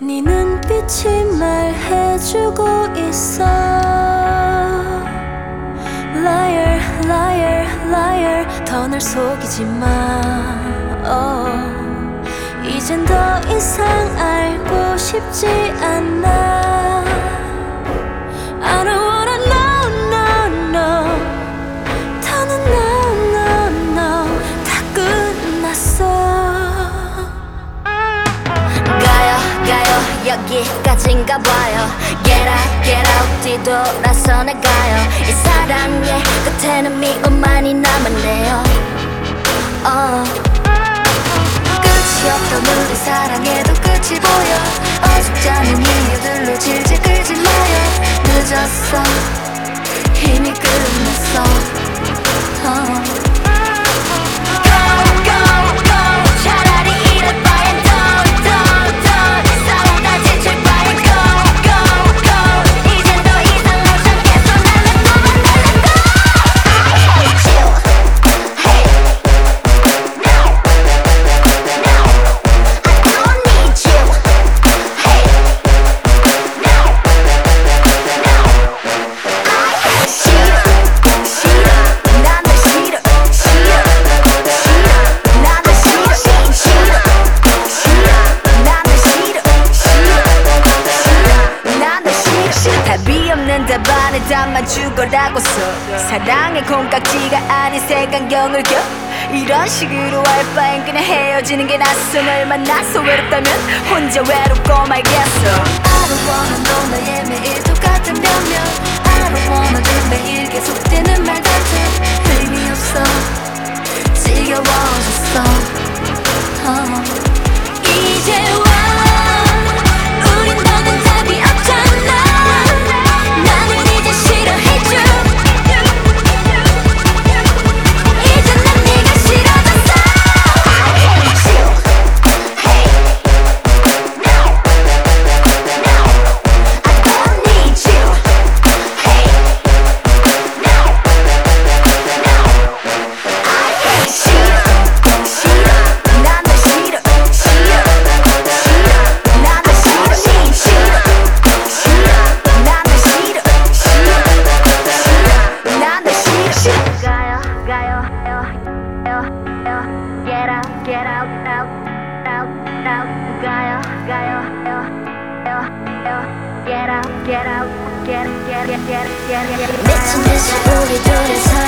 네 눈빛이 말해주고 있어. Liar, liar, liar. 더 날 속이지 마. Oh. 이젠 더 이상 알고 싶지 않아 여기까지인가 봐요. Get out get out 뒤돌아서 나가요. 이 사랑의 끝에는 미움만이 남았네요. Uh. 끝이 없던 우리 사랑에도 끝이 보여. 어줍지 않은 이유들로 질질 끌지 마요. 늦었어. 이미 끝 안에 담아줄 거라고서 사랑의 콩깍지가 아닌 색안경을 껴 이런 식으로 할 바엔 그냥 헤어지는 게 낫어 널 만나서 외롭다면 혼자 외롭고 말겠어. I don't wanna know 너의 매일 똑같은 변명. I don't wanna 늘 매일 계속되는 Get out get out out out out 가요 가요 가요 가요 Get out get out get get get get get 미친 듯이 우리 둘의 사랑